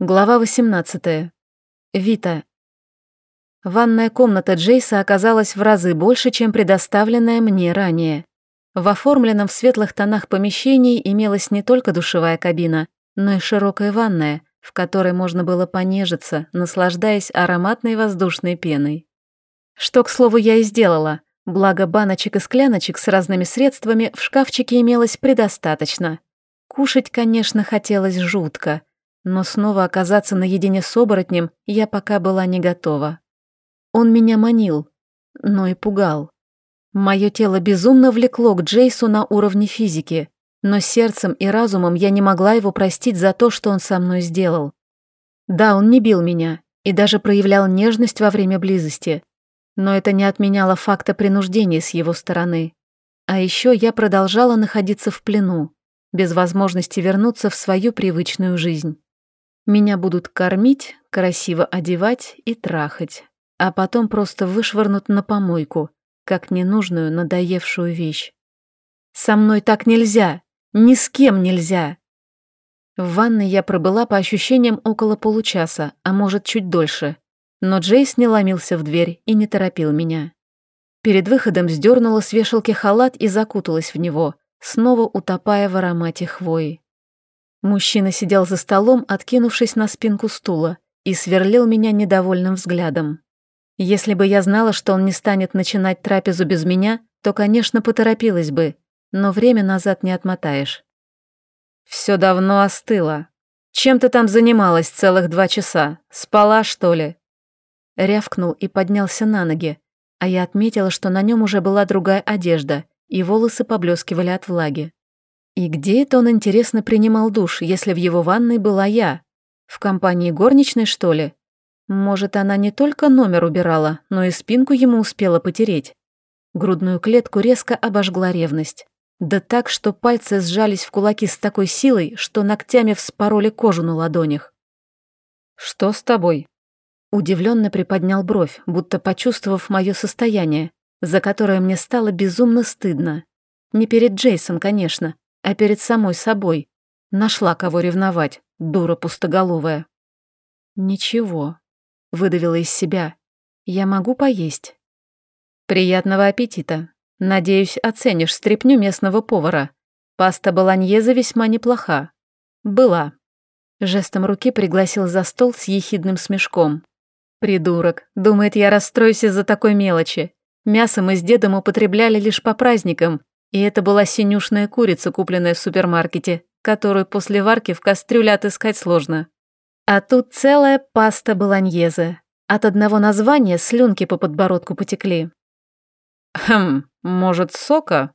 Глава 18. Вита. Ванная комната Джейса оказалась в разы больше, чем предоставленная мне ранее. В оформленном в светлых тонах помещении имелась не только душевая кабина, но и широкая ванная, в которой можно было понежиться, наслаждаясь ароматной воздушной пеной. Что, к слову, я и сделала, благо баночек и скляночек с разными средствами в шкафчике имелось предостаточно. Кушать, конечно, хотелось жутко — но снова оказаться наедине с оборотнем я пока была не готова. Он меня манил, но и пугал. Мое тело безумно влекло к Джейсу на уровне физики, но сердцем и разумом я не могла его простить за то, что он со мной сделал. Да, он не бил меня и даже проявлял нежность во время близости, но это не отменяло факта принуждения с его стороны. А еще я продолжала находиться в плену, без возможности вернуться в свою привычную жизнь. Меня будут кормить, красиво одевать и трахать, а потом просто вышвырнут на помойку, как ненужную, надоевшую вещь. Со мной так нельзя, ни с кем нельзя. В ванной я пробыла по ощущениям около получаса, а может чуть дольше. Но Джейс не ломился в дверь и не торопил меня. Перед выходом сдернула с вешалки халат и закуталась в него, снова утопая в аромате хвои. Мужчина сидел за столом, откинувшись на спинку стула, и сверлил меня недовольным взглядом. Если бы я знала, что он не станет начинать трапезу без меня, то, конечно, поторопилась бы, но время назад не отмотаешь. Все давно остыло. Чем ты там занималась целых два часа? Спала, что ли?» Рявкнул и поднялся на ноги, а я отметила, что на нем уже была другая одежда, и волосы поблескивали от влаги. И где это он, интересно, принимал душ, если в его ванной была я? В компании горничной, что ли? Может, она не только номер убирала, но и спинку ему успела потереть. Грудную клетку резко обожгла ревность. Да так, что пальцы сжались в кулаки с такой силой, что ногтями вспороли кожу на ладонях. «Что с тобой?» Удивленно приподнял бровь, будто почувствовав мое состояние, за которое мне стало безумно стыдно. Не перед Джейсом, конечно, а перед самой собой. Нашла кого ревновать, дура пустоголовая. «Ничего», — выдавила из себя. «Я могу поесть». «Приятного аппетита. Надеюсь, оценишь стряпню местного повара. Паста болоньеза весьма неплоха. Была». Жестом руки пригласил за стол с ехидным смешком. «Придурок. Думает, я расстроюсь из-за такой мелочи. Мясо мы с дедом употребляли лишь по праздникам, и это была синюшная курица, купленная в супермаркете, которую после варки в кастрюле отыскать сложно. А тут целая паста болоньезе. От одного названия слюнки по подбородку потекли. «Хм, может, сока?»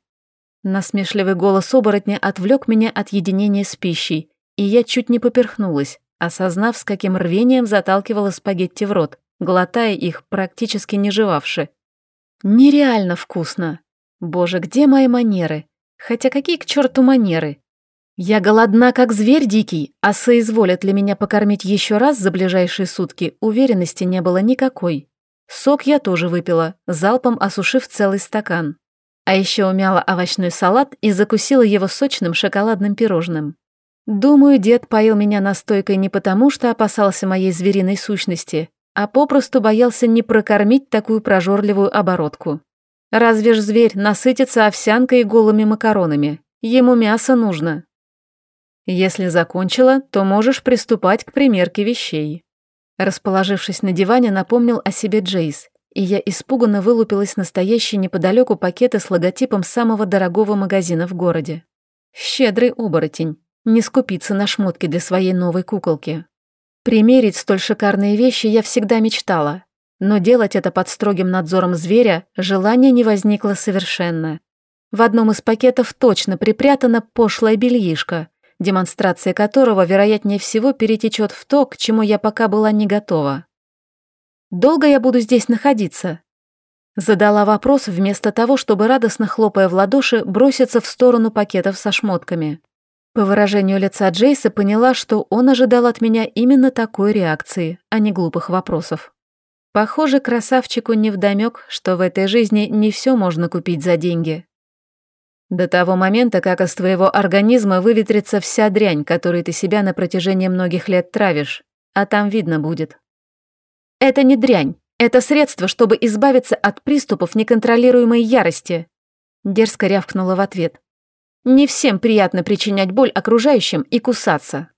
Насмешливый голос оборотня отвлек меня от единения с пищей, и я чуть не поперхнулась, осознав, с каким рвением заталкивала спагетти в рот, глотая их, практически не жевавши. Нереально вкусно. Боже, где мои манеры? Хотя какие к черту манеры? Я голодна, как зверь дикий, а соизволят ли меня покормить еще раз за ближайшие сутки, уверенности не было никакой. Сок я тоже выпила, залпом осушив целый стакан. А еще умяла овощной салат и закусила его сочным шоколадным пирожным. Думаю, дед поил меня настойкой не потому, что опасался моей звериной сущности, а попросту боялся не прокормить такую прожорливую оборотку. Разве ж зверь насытится овсянкой и голыми макаронами? Ему мясо нужно. Если закончила, то можешь приступать к примерке вещей. Расположившись на диване, напомнил о себе Джейс, и я испуганно вылупилась настоящий неподалеку пакеты с логотипом самого дорогого магазина в городе. Щедрый оборотень, не скупиться на шмотки для своей новой куколки. Примерить столь шикарные вещи я всегда мечтала, но делать это под строгим надзором зверя желания не возникло совершенно. В одном из пакетов точно припрятана пошлая бельишко, демонстрация которого, вероятнее всего, перетечет в то, к чему я пока была не готова. «Долго я буду здесь находиться?» Задала вопрос вместо того, чтобы, радостно хлопая в ладоши, броситься в сторону пакетов со шмотками. По выражению лица Джейса поняла, что он ожидал от меня именно такой реакции, а не глупых вопросов. Похоже, красавчику невдомёк, что в этой жизни не все можно купить за деньги. До того момента, как из твоего организма выветрится вся дрянь, которой ты себя на протяжении многих лет травишь, а там видно будет. Это не дрянь, это средство, чтобы избавиться от приступов неконтролируемой ярости. Дерзко рявкнула в ответ. Не всем приятно причинять боль окружающим и кусаться.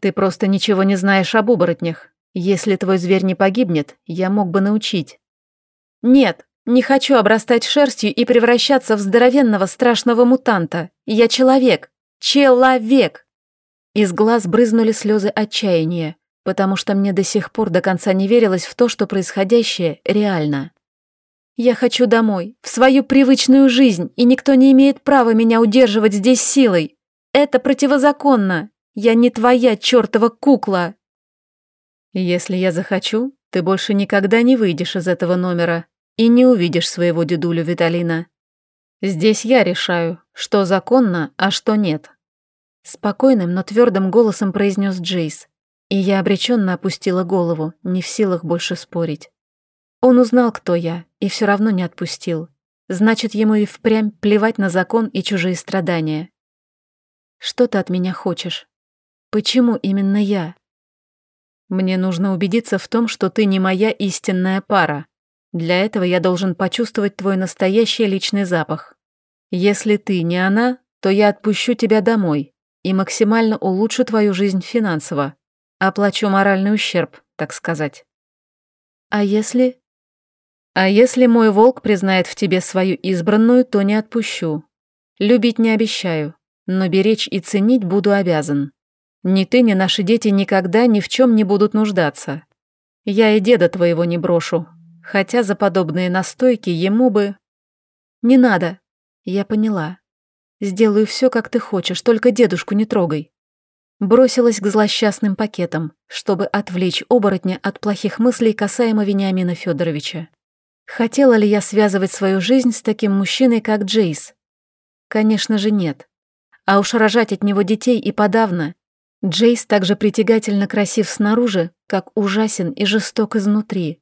Ты просто ничего не знаешь об оборотнях. Если твой зверь не погибнет, я мог бы научить. Нет, не хочу обрастать шерстью и превращаться в здоровенного страшного мутанта. Я человек. Человек. Из глаз брызнули слезы отчаяния, потому что мне до сих пор до конца не верилось в то, что происходящее реально. Я хочу домой, в свою привычную жизнь, и никто не имеет права меня удерживать здесь силой. Это противозаконно. Я не твоя чертова кукла. Если я захочу, ты больше никогда не выйдешь из этого номера и не увидишь своего дедулю Виталина. Здесь я решаю, что законно, а что нет. Спокойным, но твердым голосом произнес Джейс, и я обреченно опустила голову, не в силах больше спорить. Он узнал, кто я, и все равно не отпустил. Значит, ему и впрямь плевать на закон и чужие страдания. Что ты от меня хочешь? Почему именно я? Мне нужно убедиться в том, что ты не моя истинная пара. Для этого я должен почувствовать твой настоящий личный запах. Если ты не она, то я отпущу тебя домой, и максимально улучшу твою жизнь финансово. Оплачу моральный ущерб, так сказать. А если... А если мой волк признает в тебе свою избранную, то не отпущу. Любить не обещаю, но беречь и ценить буду обязан. Ни ты, ни наши дети никогда ни в чем не будут нуждаться. Я и деда твоего не брошу, хотя за подобные настойки ему бы... Не надо, я поняла. Сделаю все, как ты хочешь, только дедушку не трогай. Бросилась к злосчастным пакетам, чтобы отвлечь оборотня от плохих мыслей касаемо Вениамина Федоровича. Хотела ли я связывать свою жизнь с таким мужчиной, как Джейс? Конечно же, нет. А уж рожать от него детей и подавно. Джейс также притягательно красив снаружи, как ужасен и жесток изнутри.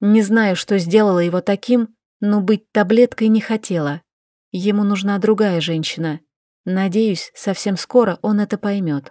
Не знаю, что сделала его таким, но быть таблеткой не хотела. Ему нужна другая женщина. Надеюсь, совсем скоро он это поймет.